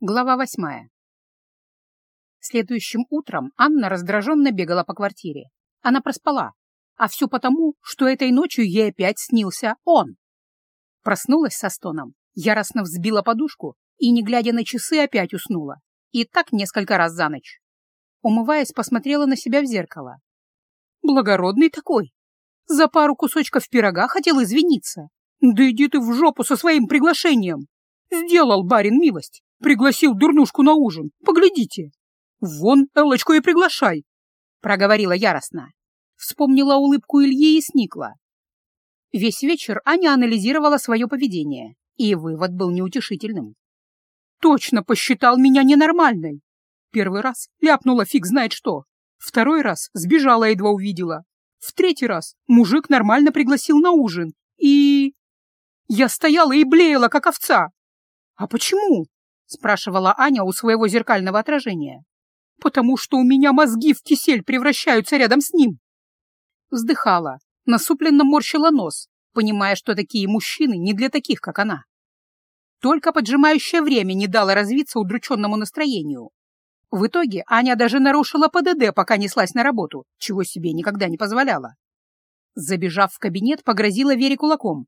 Глава восьмая. Следующим утром Анна раздраженно бегала по квартире. Она проспала, а все потому, что этой ночью ей опять снился он. Проснулась со стоном, яростно взбила подушку и, не глядя на часы, опять уснула. И так несколько раз за ночь. Умываясь, посмотрела на себя в зеркало. Благородный такой. За пару кусочков пирога хотел извиниться. Да иди ты в жопу со своим приглашением. Сделал барин милость Пригласил дурнушку на ужин. Поглядите. Вон, Элочку и приглашай. Проговорила яростно. Вспомнила улыбку Ильи и сникла. Весь вечер Аня анализировала свое поведение, и вывод был неутешительным. Точно посчитал меня ненормальной. Первый раз ляпнула фиг знает что. Второй раз сбежала, едва увидела. В третий раз мужик нормально пригласил на ужин. И... Я стояла и блеяла, как овца. А почему? — спрашивала Аня у своего зеркального отражения. «Потому что у меня мозги в кисель превращаются рядом с ним». Вздыхала, насупленно морщила нос, понимая, что такие мужчины не для таких, как она. Только поджимающее время не дало развиться удрученному настроению. В итоге Аня даже нарушила ПДД, пока неслась на работу, чего себе никогда не позволяла. Забежав в кабинет, погрозила Вере кулаком.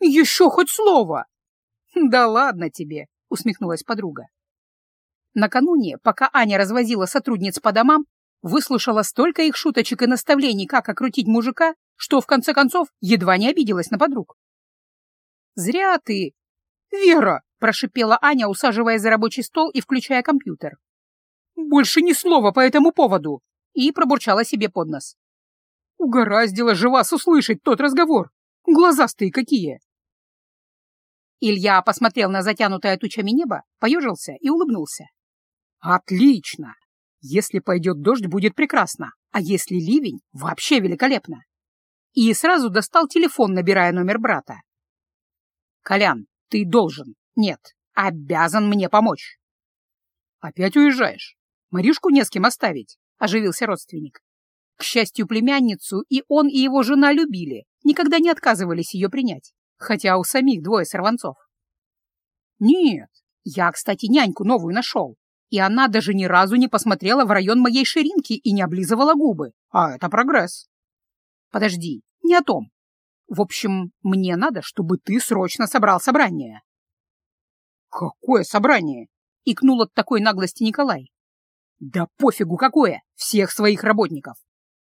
«Еще хоть слово!» «Да ладно тебе!» Усмехнулась подруга. Накануне, пока Аня развозила сотрудниц по домам, выслушала столько их шуточек и наставлений, как окрутить мужика, что, в конце концов, едва не обиделась на подруг. «Зря ты...» «Вера!» — прошипела Аня, усаживая за рабочий стол и включая компьютер. «Больше ни слова по этому поводу!» и пробурчала себе под нос. «Угораздило же вас услышать тот разговор! Глазастые какие!» Илья посмотрел на затянутое тучами небо, поежился и улыбнулся. «Отлично! Если пойдет дождь, будет прекрасно, а если ливень, вообще великолепно!» И сразу достал телефон, набирая номер брата. «Колян, ты должен, нет, обязан мне помочь!» «Опять уезжаешь? Маришку не с кем оставить», — оживился родственник. К счастью, племянницу и он, и его жена любили, никогда не отказывались ее принять хотя у самих двое сорванцов. Нет, я, кстати, няньку новую нашел, и она даже ни разу не посмотрела в район моей ширинки и не облизывала губы, а это прогресс. Подожди, не о том. В общем, мне надо, чтобы ты срочно собрал собрание. Какое собрание? — икнул от такой наглости Николай. Да пофигу какое, всех своих работников.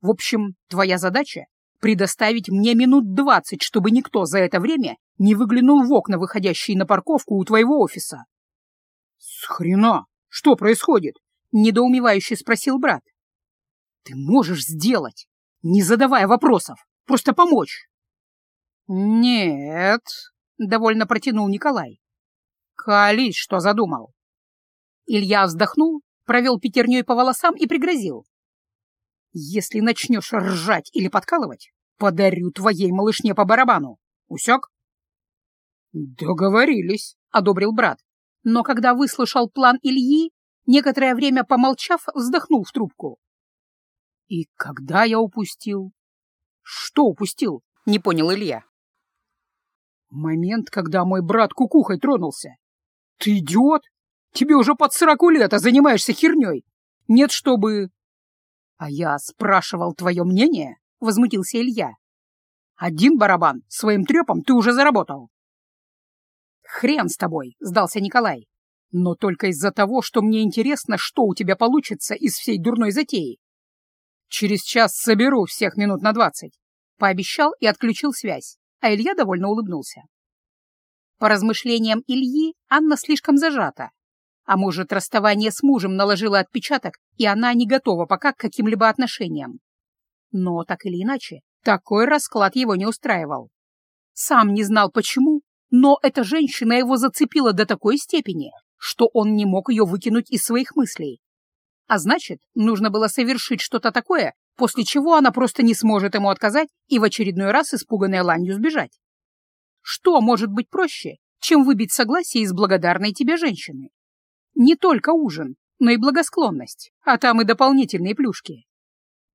В общем, твоя задача предоставить мне минут двадцать, чтобы никто за это время не выглянул в окна, выходящие на парковку у твоего офиса. — С хрена? Что происходит? — недоумевающе спросил брат. — Ты можешь сделать, не задавая вопросов, просто помочь. — Нет, — довольно протянул Николай. — Колись, что задумал. Илья вздохнул, провел пятерней по волосам и пригрозил. Если начнешь ржать или подкалывать, подарю твоей малышне по барабану. Усек? Договорились, — одобрил брат. Но когда выслушал план Ильи, некоторое время помолчав, вздохнул в трубку. И когда я упустил? Что упустил? Не понял Илья. Момент, когда мой брат кукухой тронулся. Ты идиот? Тебе уже под сороку лет, а занимаешься херней. Нет, чтобы... «А я спрашивал твое мнение?» — возмутился Илья. «Один барабан своим трепом ты уже заработал». «Хрен с тобой!» — сдался Николай. «Но только из-за того, что мне интересно, что у тебя получится из всей дурной затеи. Через час соберу всех минут на двадцать», — пообещал и отключил связь, а Илья довольно улыбнулся. По размышлениям Ильи, Анна слишком зажата, а может, расставание с мужем наложило отпечаток, и она не готова пока к каким-либо отношениям. Но, так или иначе, такой расклад его не устраивал. Сам не знал почему, но эта женщина его зацепила до такой степени, что он не мог ее выкинуть из своих мыслей. А значит, нужно было совершить что-то такое, после чего она просто не сможет ему отказать и в очередной раз испуганной ланью сбежать. Что может быть проще, чем выбить согласие из благодарной тебе женщины? Не только ужин, но и благосклонность, а там и дополнительные плюшки.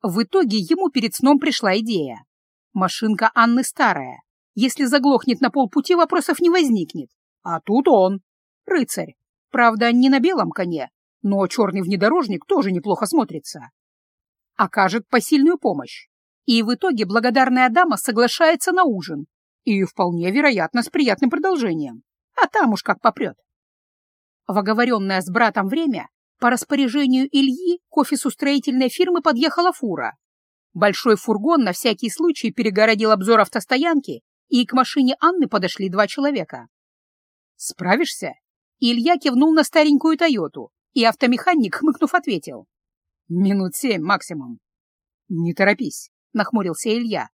В итоге ему перед сном пришла идея. Машинка Анны старая. Если заглохнет на полпути, вопросов не возникнет. А тут он, рыцарь, Правда, не на белом коне, но черный внедорожник тоже неплохо смотрится. Окажет посильную помощь. И в итоге благодарная дама соглашается на ужин. И вполне вероятно с приятным продолжением. А там уж как попрет. В оговоренное с братом время по распоряжению Ильи к офису строительной фирмы подъехала фура. Большой фургон на всякий случай перегородил обзор автостоянки, и к машине Анны подошли два человека. «Справишься?» Илья кивнул на старенькую «Тойоту», и автомеханик, хмыкнув, ответил. «Минут семь максимум». «Не торопись», — нахмурился Илья.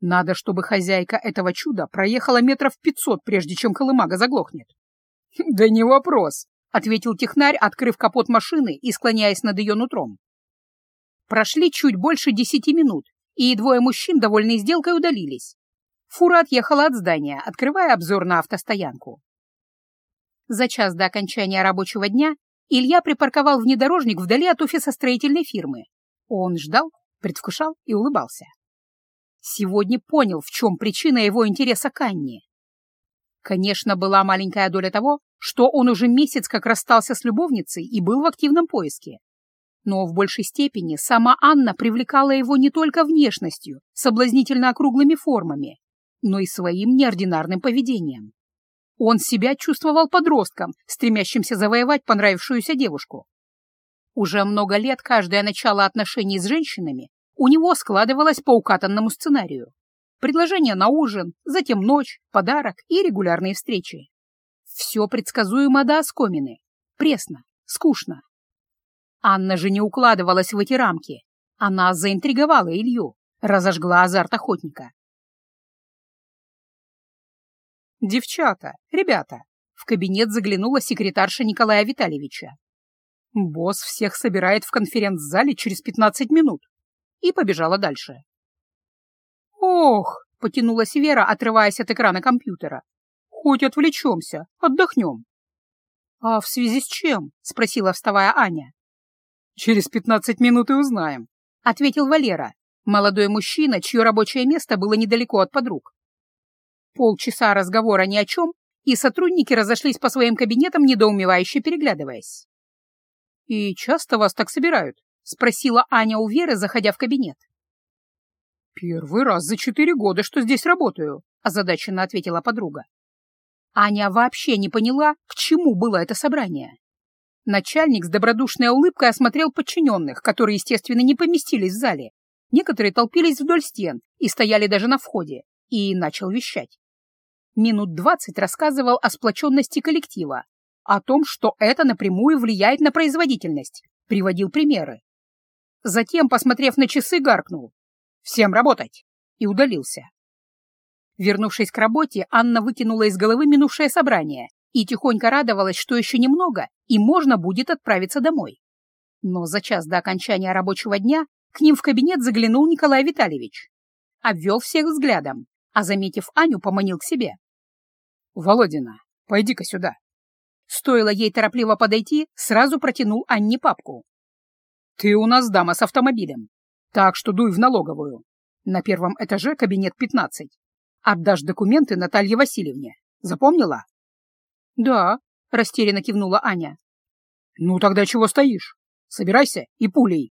«Надо, чтобы хозяйка этого чуда проехала метров пятьсот, прежде чем колымага заглохнет». «Да не вопрос», — ответил технарь, открыв капот машины и склоняясь над ее нутром. Прошли чуть больше десяти минут, и двое мужчин, довольные сделкой, удалились. Фура отъехала от здания, открывая обзор на автостоянку. За час до окончания рабочего дня Илья припарковал внедорожник вдали от офиса строительной фирмы. Он ждал, предвкушал и улыбался. Сегодня понял, в чем причина его интереса к Анне. Конечно, была маленькая доля того, что он уже месяц как расстался с любовницей и был в активном поиске. Но в большей степени сама Анна привлекала его не только внешностью, соблазнительно округлыми формами, но и своим неординарным поведением. Он себя чувствовал подростком, стремящимся завоевать понравившуюся девушку. Уже много лет каждое начало отношений с женщинами у него складывалось по укатанному сценарию. Предложение на ужин, затем ночь, подарок и регулярные встречи. Все предсказуемо до оскомины. Пресно, скучно. Анна же не укладывалась в эти рамки. Она заинтриговала Илью, разожгла азарт охотника. «Девчата, ребята!» — в кабинет заглянула секретарша Николая Витальевича. «Босс всех собирает в конференц-зале через пятнадцать минут» и побежала дальше. «Ох!» — потянулась Вера, отрываясь от экрана компьютера. «Хоть отвлечемся, отдохнем». «А в связи с чем?» — спросила, вставая Аня. «Через пятнадцать минут и узнаем», — ответил Валера, молодой мужчина, чье рабочее место было недалеко от подруг. Полчаса разговора ни о чем, и сотрудники разошлись по своим кабинетам, недоумевающе переглядываясь. «И часто вас так собирают?» — спросила Аня у Веры, заходя в кабинет. «Первый раз за четыре года, что здесь работаю», — озадаченно ответила подруга. Аня вообще не поняла, к чему было это собрание. Начальник с добродушной улыбкой осмотрел подчиненных, которые, естественно, не поместились в зале. Некоторые толпились вдоль стен и стояли даже на входе, и начал вещать минут двадцать рассказывал о сплоченности коллектива, о том, что это напрямую влияет на производительность, приводил примеры. Затем, посмотрев на часы, гаркнул «Всем работать!» и удалился. Вернувшись к работе, Анна выкинула из головы минувшее собрание и тихонько радовалась, что еще немного, и можно будет отправиться домой. Но за час до окончания рабочего дня к ним в кабинет заглянул Николай Витальевич. Обвел всех взглядом, а, заметив Аню, поманил к себе. «Володина, пойди-ка сюда». Стоило ей торопливо подойти, сразу протянул Анне папку. «Ты у нас дама с автомобилем, так что дуй в налоговую. На первом этаже кабинет 15. Отдашь документы Наталье Васильевне. Запомнила?» «Да», — растерянно кивнула Аня. «Ну тогда чего стоишь? Собирайся и пулей».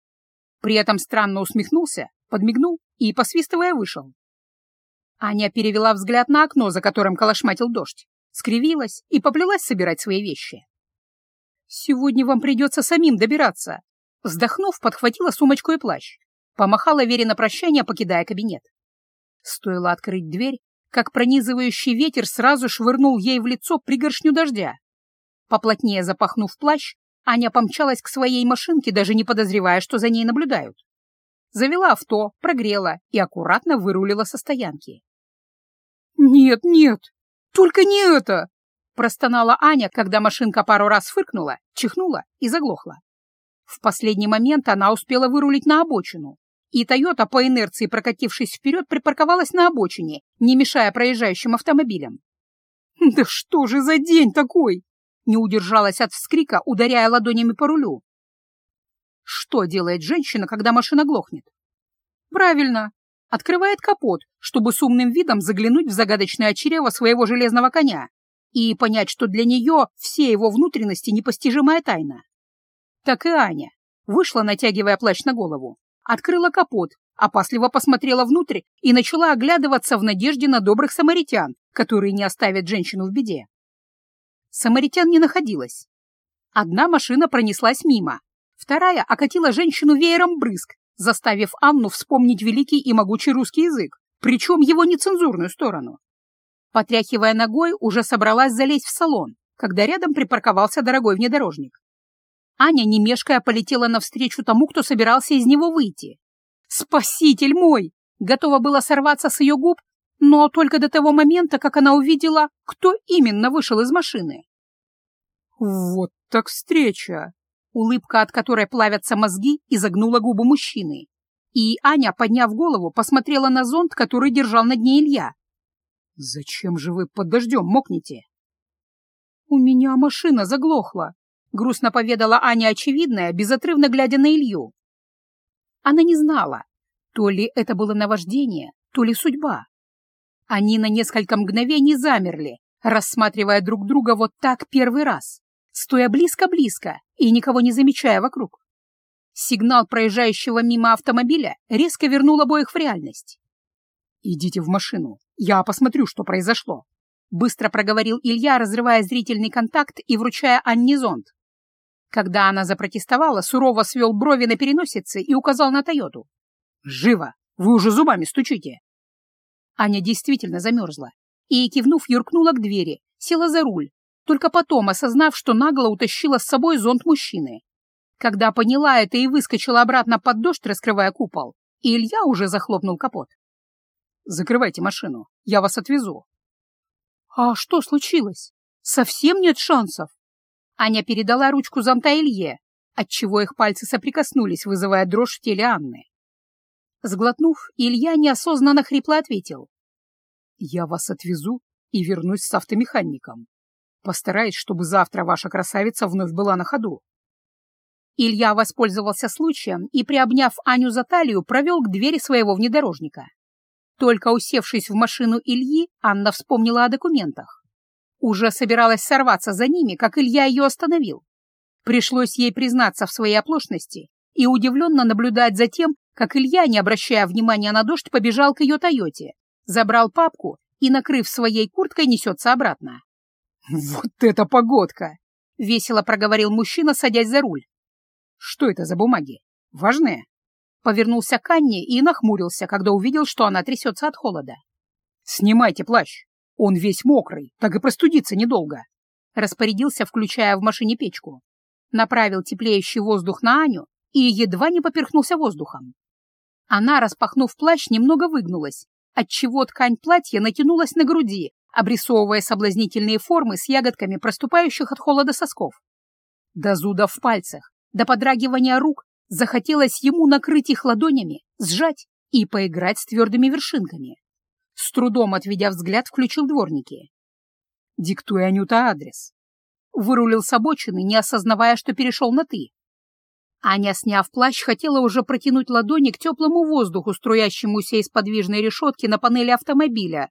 При этом странно усмехнулся, подмигнул и, посвистывая, вышел. Аня перевела взгляд на окно, за которым колошматил дождь, скривилась и поплелась собирать свои вещи. «Сегодня вам придется самим добираться», Вздохнув, подхватила сумочку и плащ. Помахала Вере на прощание, покидая кабинет. Стоило открыть дверь, как пронизывающий ветер сразу швырнул ей в лицо пригоршню дождя. Поплотнее запахнув плащ, Аня помчалась к своей машинке, даже не подозревая, что за ней наблюдают. Завела авто, прогрела и аккуратно вырулила со стоянки. «Нет, нет, только не это!» — простонала Аня, когда машинка пару раз фыркнула, чихнула и заглохла. В последний момент она успела вырулить на обочину, и «Тойота», по инерции прокатившись вперед, припарковалась на обочине, не мешая проезжающим автомобилям. «Да что же за день такой?» — не удержалась от вскрика, ударяя ладонями по рулю. Что делает женщина, когда машина глохнет? Правильно, открывает капот, чтобы с умным видом заглянуть в загадочное чрево своего железного коня и понять, что для нее все его внутренности непостижимая тайна. Так и Аня вышла, натягивая плащ на голову, открыла капот, опасливо посмотрела внутрь и начала оглядываться в надежде на добрых самаритян, которые не оставят женщину в беде. Самаритян не находилось. Одна машина пронеслась мимо, вторая окатила женщину веером брызг, заставив Анну вспомнить великий и могучий русский язык, причем его нецензурную сторону. Потряхивая ногой, уже собралась залезть в салон, когда рядом припарковался дорогой внедорожник. Аня, не мешкая, полетела навстречу тому, кто собирался из него выйти. «Спаситель мой!» Готова была сорваться с ее губ, но только до того момента, как она увидела, кто именно вышел из машины. «Вот так встреча!» Улыбка, от которой плавятся мозги, изогнула губы мужчины. И Аня, подняв голову, посмотрела на зонт, который держал над ней Илья. «Зачем же вы под дождем мокнете?» «У меня машина заглохла», — грустно поведала Аня очевидное, безотрывно глядя на Илью. Она не знала, то ли это было наваждение, то ли судьба. Они на несколько мгновений замерли, рассматривая друг друга вот так первый раз, стоя близко-близко и никого не замечая вокруг. Сигнал проезжающего мимо автомобиля резко вернул обоих в реальность. «Идите в машину, я посмотрю, что произошло», — быстро проговорил Илья, разрывая зрительный контакт и вручая Анне зонт. Когда она запротестовала, сурово свел брови на переносице и указал на Тойоту. «Живо! Вы уже зубами стучите!» Аня действительно замерзла и, кивнув, юркнула к двери, села за руль, только потом осознав, что нагло утащила с собой зонт мужчины. Когда поняла это и выскочила обратно под дождь, раскрывая купол, и Илья уже захлопнул капот. «Закрывайте машину, я вас отвезу». «А что случилось? Совсем нет шансов?» Аня передала ручку зонта Илье, отчего их пальцы соприкоснулись, вызывая дрожь в теле Анны. Сглотнув, Илья неосознанно хрипло ответил. «Я вас отвезу и вернусь с автомехаником. Постараюсь, чтобы завтра ваша красавица вновь была на ходу». Илья воспользовался случаем и, приобняв Аню за талию, провел к двери своего внедорожника. Только усевшись в машину Ильи, Анна вспомнила о документах. Уже собиралась сорваться за ними, как Илья ее остановил. Пришлось ей признаться в своей оплошности и удивленно наблюдать за тем, как Илья, не обращая внимания на дождь, побежал к ее Тойоте, забрал папку и, накрыв своей курткой, несется обратно. «Вот это погодка!» — весело проговорил мужчина, садясь за руль. «Что это за бумаги? Важные?» Повернулся к Анне и нахмурился, когда увидел, что она трясется от холода. «Снимайте плащ. Он весь мокрый, так и простудиться недолго». Распорядился, включая в машине печку. Направил теплеющий воздух на Аню и едва не поперхнулся воздухом. Она, распахнув плащ, немного выгнулась, отчего ткань платья натянулась на груди, обрисовывая соблазнительные формы с ягодками проступающих от холода сосков. До зуда в пальцах, до подрагивания рук захотелось ему накрыть их ладонями, сжать и поиграть с твердыми вершинками. С трудом отведя взгляд, включил дворники. Диктуя Анюта адрес. Вырулил с обочины, не осознавая, что перешел на «ты». Аня, сняв плащ, хотела уже протянуть ладони к теплому воздуху, струящемуся из подвижной решетки на панели автомобиля,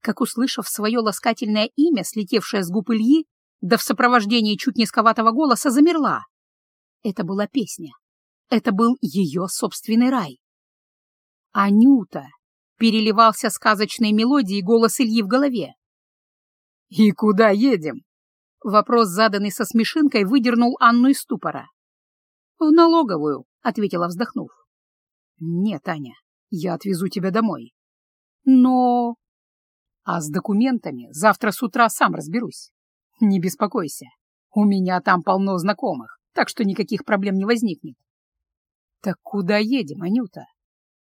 как, услышав свое ласкательное имя, слетевшее с губ Ильи, да в сопровождении чуть низковатого голоса замерла. Это была песня. Это был ее собственный рай. «Анюта!» — переливался сказочной мелодией голос Ильи в голове. «И куда едем?» Вопрос, заданный со смешинкой, выдернул Анну из ступора. «В налоговую», — ответила, вздохнув. «Нет, Аня, я отвезу тебя домой». «Но...» «А с документами завтра с утра сам разберусь. Не беспокойся, у меня там полно знакомых, так что никаких проблем не возникнет». «Так куда едем, Анюта?»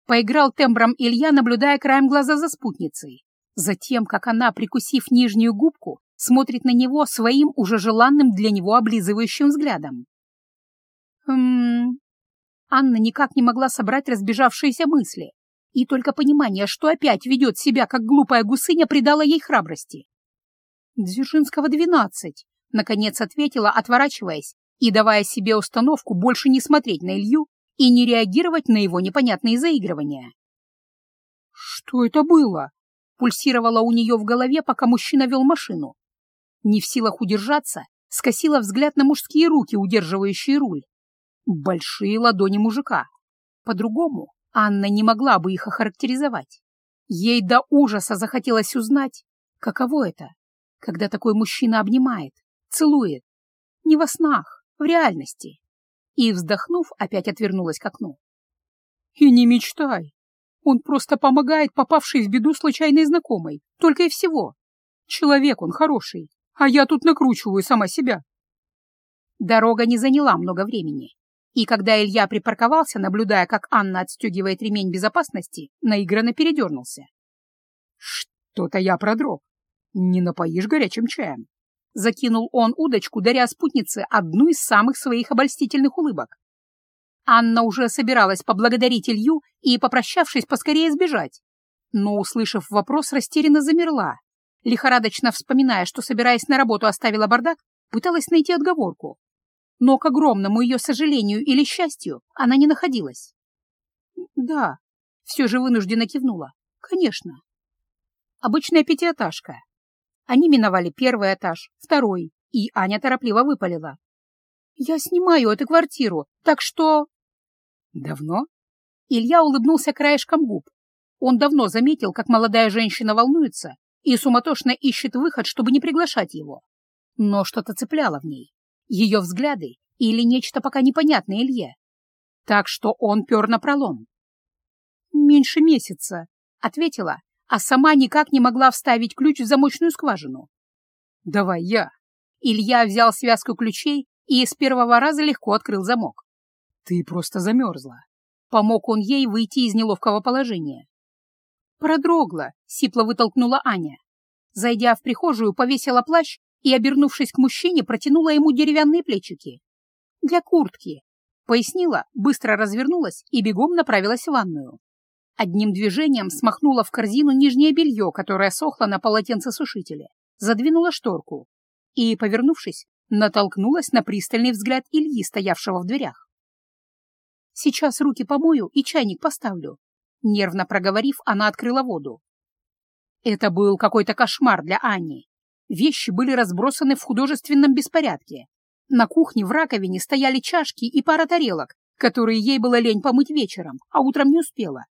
Поиграл тембром Илья, наблюдая краем глаза за спутницей. Затем, как она, прикусив нижнюю губку, смотрит на него своим уже желанным для него облизывающим взглядом. Хм... Анна никак не могла собрать разбежавшиеся мысли, и только понимание, что опять ведет себя как глупая гусыня, придало ей храбрости. «Дзержинского двенадцать», — наконец ответила, отворачиваясь и давая себе установку больше не смотреть на Илью и не реагировать на его непонятные заигрывания. «Что это было?» — пульсировало у нее в голове, пока мужчина вел машину. Не в силах удержаться, скосила взгляд на мужские руки, удерживающие руль. Большие ладони мужика. По-другому Анна не могла бы их охарактеризовать. Ей до ужаса захотелось узнать, каково это, когда такой мужчина обнимает, целует. Не во снах, в реальности. И, вздохнув, опять отвернулась к окну. И не мечтай. Он просто помогает попавшей в беду случайной знакомой, только и всего. Человек он хороший, а я тут накручиваю сама себя. Дорога не заняла много времени, и когда Илья припарковался, наблюдая, как Анна отстегивает ремень безопасности, наигранно передернулся. «Что-то я продрог. Не напоишь горячим чаем?» Закинул он удочку, даря спутнице одну из самых своих обольстительных улыбок. Анна уже собиралась поблагодарить Илью и, попрощавшись, поскорее сбежать. Но, услышав вопрос, растерянно замерла. Лихорадочно вспоминая, что, собираясь на работу, оставила бардак, пыталась найти отговорку но, к огромному ее сожалению или счастью, она не находилась. «Да», — все же вынужденно кивнула. «Конечно». Обычная пятиэтажка. Они миновали первый этаж, второй, и Аня торопливо выпалила. «Я снимаю эту квартиру, так что...» «Давно?» Илья улыбнулся краешком губ. Он давно заметил, как молодая женщина волнуется и суматошно ищет выход, чтобы не приглашать его. Но что-то цепляло в ней ее взгляды или нечто пока непонятное Илье. Так что он пер на пролом. «Меньше месяца», — ответила, а сама никак не могла вставить ключ в замочную скважину. «Давай я». Илья взял связку ключей и с первого раза легко открыл замок. «Ты просто замерзла». Помог он ей выйти из неловкого положения. «Продрогла», — сипло вытолкнула Аня. Зайдя в прихожую, повесила плащ и, обернувшись к мужчине, протянула ему деревянные плечики. «Для куртки», — пояснила, быстро развернулась и бегом направилась в ванную. Одним движением смахнула в корзину нижнее белье, которое сохло на полотенцесушителе, задвинула шторку и, повернувшись, натолкнулась на пристальный взгляд Ильи, стоявшего в дверях. «Сейчас руки помою и чайник поставлю», — нервно проговорив, она открыла воду. Это был какой-то кошмар для Ани. Вещи были разбросаны в художественном беспорядке. На кухне в раковине стояли чашки и пара тарелок, которые ей было лень помыть вечером, а утром не успела.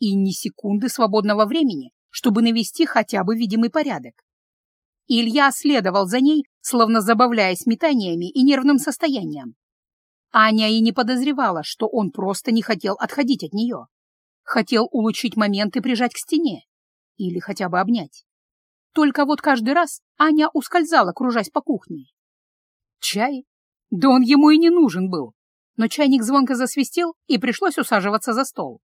И ни секунды свободного времени, чтобы навести хотя бы видимый порядок. Илья следовал за ней, словно забавляясь метаниями и нервным состоянием. Аня и не подозревала, что он просто не хотел отходить от нее. Хотел улучшить момент и прижать к стене. Или хотя бы обнять. Только вот каждый раз Аня ускользала, кружась по кухне. Чай? Да он ему и не нужен был. Но чайник звонко засвистел, и пришлось усаживаться за стол.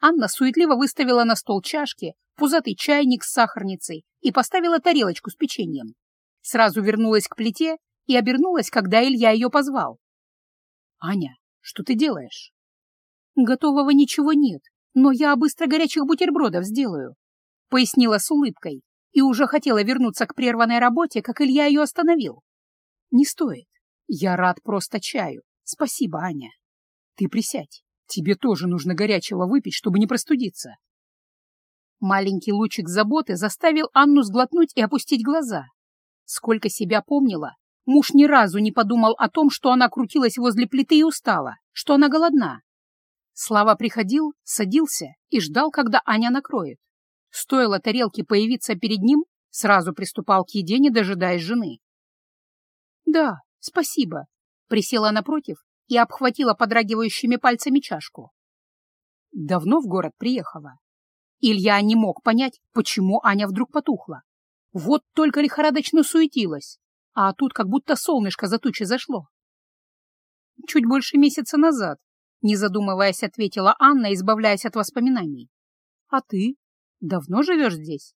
Анна суетливо выставила на стол чашки, пузатый чайник с сахарницей и поставила тарелочку с печеньем. Сразу вернулась к плите и обернулась, когда Илья ее позвал. «Аня, что ты делаешь?» «Готового ничего нет, но я быстро горячих бутербродов сделаю», — пояснила с улыбкой, и уже хотела вернуться к прерванной работе, как Илья ее остановил. «Не стоит. Я рад просто чаю. Спасибо, Аня. Ты присядь. Тебе тоже нужно горячего выпить, чтобы не простудиться». Маленький лучик заботы заставил Анну сглотнуть и опустить глаза. Сколько себя помнила, муж ни разу не подумал о том, что она крутилась возле плиты и устала, что она голодна. Слава приходил, садился и ждал, когда Аня накроет. Стоило тарелке появиться перед ним, сразу приступал к еде, не дожидаясь жены. «Да, спасибо», — присела напротив и обхватила подрагивающими пальцами чашку. Давно в город приехала. Илья не мог понять, почему Аня вдруг потухла. Вот только лихорадочно суетилась, а тут как будто солнышко за тучи зашло. Чуть больше месяца назад, не задумываясь, ответила Анна, избавляясь от воспоминаний. А ты? Давно живешь здесь?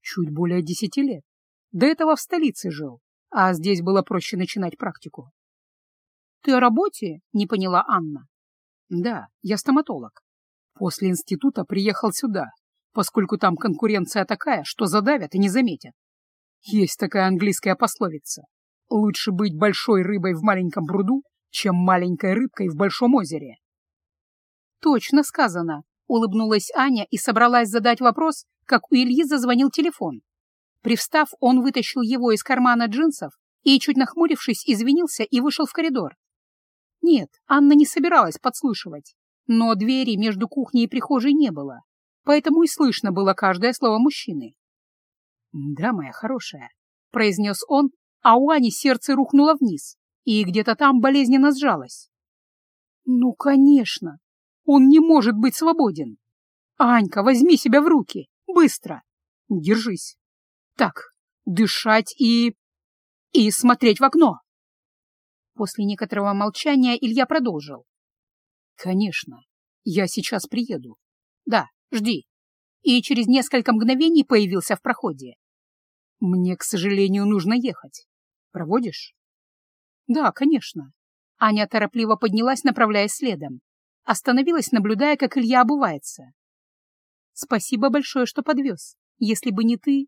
Чуть более десяти лет. До этого в столице жил, а здесь было проще начинать практику. Ты о работе? Не поняла Анна. Да, я стоматолог. После института приехал сюда, поскольку там конкуренция такая, что задавят и не заметят. Есть такая английская пословица. Лучше быть большой рыбой в маленьком пруду, чем маленькой рыбкой в большом озере. Точно сказано, Улыбнулась Аня и собралась задать вопрос, как у Ильи зазвонил телефон. Привстав, он вытащил его из кармана джинсов и, чуть нахмурившись, извинился и вышел в коридор. Нет, Анна не собиралась подслушивать, но двери между кухней и прихожей не было, поэтому и слышно было каждое слово мужчины. «Да, моя хорошая», — произнес он, а у Ани сердце рухнуло вниз, и где-то там болезненно сжалось. «Ну, конечно, он не может быть свободен. Анька, возьми себя в руки, быстро. Держись. Так, дышать и... и смотреть в окно». После некоторого молчания Илья продолжил. «Конечно, я сейчас приеду. Да, жди». И через несколько мгновений появился в проходе. «Мне, к сожалению, нужно ехать. Проводишь?» «Да, конечно». Аня торопливо поднялась, направляясь следом. Остановилась, наблюдая, как Илья обувается. «Спасибо большое, что подвез. Если бы не ты...»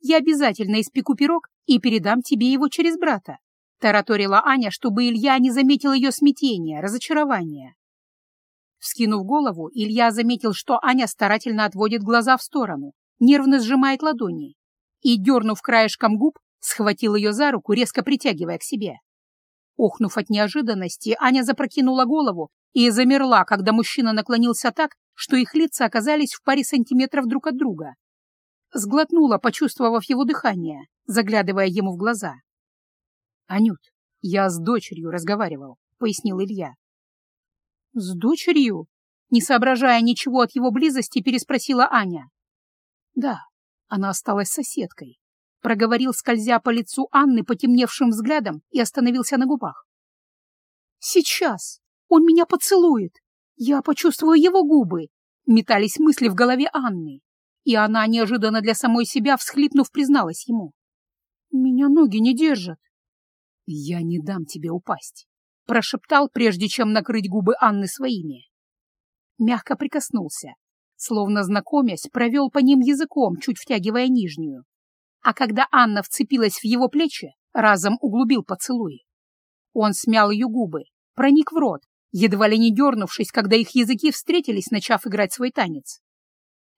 «Я обязательно испеку пирог и передам тебе его через брата. Тараторила Аня, чтобы Илья не заметил ее смятения, разочарования. Вскинув голову, Илья заметил, что Аня старательно отводит глаза в сторону, нервно сжимает ладони и, дернув краешком губ, схватил ее за руку, резко притягивая к себе. Охнув от неожиданности, Аня запрокинула голову и замерла, когда мужчина наклонился так, что их лица оказались в паре сантиметров друг от друга. Сглотнула, почувствовав его дыхание, заглядывая ему в глаза. «Анют, я с дочерью разговаривал», — пояснил Илья. «С дочерью?» — не соображая ничего от его близости, переспросила Аня. «Да, она осталась соседкой», — проговорил, скользя по лицу Анны потемневшим взглядом и остановился на губах. «Сейчас! Он меня поцелует! Я почувствую его губы!» — метались мысли в голове Анны, и она, неожиданно для самой себя, всхлипнув, призналась ему. «Меня ноги не держат!» «Я не дам тебе упасть», — прошептал, прежде чем накрыть губы Анны своими. Мягко прикоснулся, словно знакомясь, провел по ним языком, чуть втягивая нижнюю. А когда Анна вцепилась в его плечи, разом углубил поцелуй. Он смял ее губы, проник в рот, едва ли не дернувшись, когда их языки встретились, начав играть свой танец.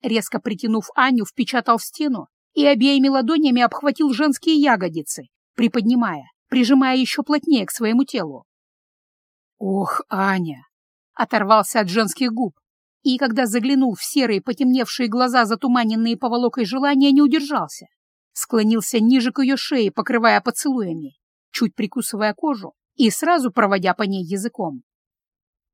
Резко притянув Аню, впечатал в стену и обеими ладонями обхватил женские ягодицы, приподнимая, прижимая еще плотнее к своему телу. «Ох, Аня!» — оторвался от женских губ, и когда заглянул в серые потемневшие глаза, затуманенные поволокой желания, не удержался. Склонился ниже к ее шее, покрывая поцелуями, чуть прикусывая кожу и сразу проводя по ней языком.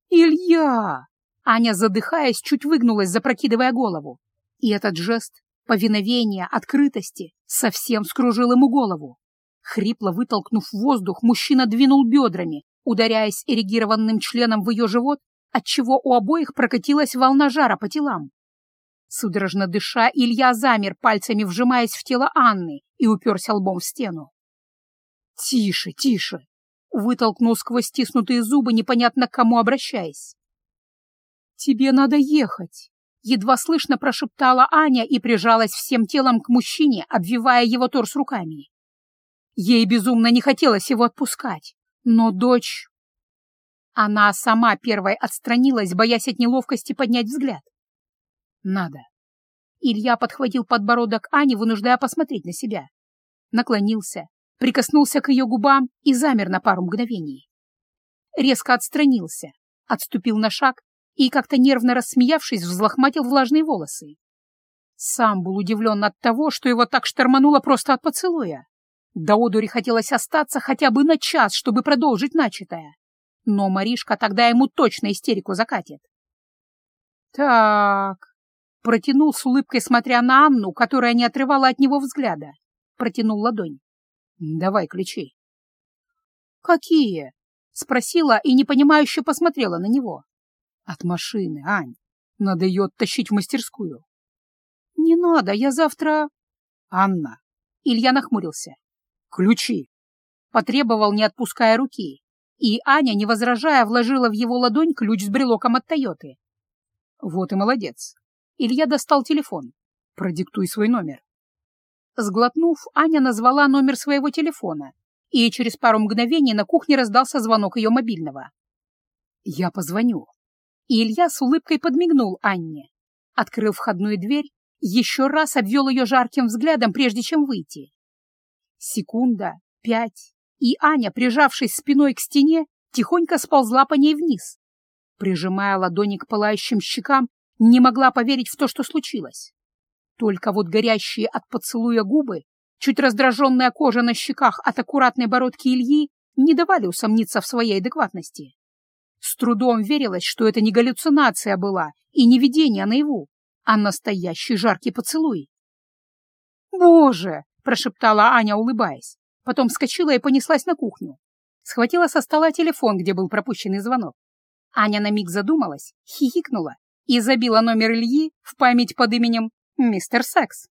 «Илья!» Аня, задыхаясь, чуть выгнулась, запрокидывая голову. И этот жест повиновения, открытости совсем скружил ему голову. Хрипло вытолкнув воздух, мужчина двинул бедрами, ударяясь эрегированным членом в ее живот, отчего у обоих прокатилась волна жара по телам. Судорожно дыша, Илья замер, пальцами вжимаясь в тело Анны и уперся лбом в стену. «Тише, тише!» — вытолкнул сквозь стиснутые зубы, непонятно к кому обращаясь. «Тебе надо ехать!» — едва слышно прошептала Аня и прижалась всем телом к мужчине, обвивая его торс руками. Ей безумно не хотелось его отпускать, но дочь... Она сама первой отстранилась, боясь от неловкости поднять взгляд. «Надо». Илья подхватил подбородок Ани, вынуждая посмотреть на себя. Наклонился, прикоснулся к ее губам и замер на пару мгновений. Резко отстранился, отступил на шаг и, как-то нервно рассмеявшись, взлохматил влажные волосы. Сам был удивлен от того, что его так штормануло просто от поцелуя. До одури хотелось остаться хотя бы на час, чтобы продолжить начатое. Но Маришка тогда ему точно истерику закатит. «Так...» — протянул с улыбкой, смотря на Анну, которая не отрывала от него взгляда. Протянул ладонь. «Давай ключи». «Какие?» — спросила и непонимающе посмотрела на него. «От машины, Ань. Надо ее оттащить в мастерскую». «Не надо, я завтра...» «Анна». Илья нахмурился. «Ключи!» — потребовал, не отпуская руки, и Аня, не возражая, вложила в его ладонь ключ с брелоком от Тойоты. «Вот и молодец!» Илья достал телефон. «Продиктуй свой номер». Сглотнув, Аня назвала номер своего телефона, и через пару мгновений на кухне раздался звонок ее мобильного. «Я позвоню». И Илья с улыбкой подмигнул Анне, открыл входную дверь еще раз обвел ее жарким взглядом, прежде чем выйти. Секунда, пять, и Аня, прижавшись спиной к стене, тихонько сползла по ней вниз. Прижимая ладони к пылающим щекам, не могла поверить в то, что случилось. Только вот горящие от поцелуя губы, чуть раздраженная кожа на щеках от аккуратной бородки Ильи не давали усомниться в своей адекватности. С трудом верилось, что это не галлюцинация была и не видение наяву, а настоящий жаркий поцелуй. «Боже!» — прошептала Аня, улыбаясь. Потом вскочила и понеслась на кухню. Схватила со стола телефон, где был пропущенный звонок. Аня на миг задумалась, хихикнула и забила номер Ильи в память под именем «Мистер Секс».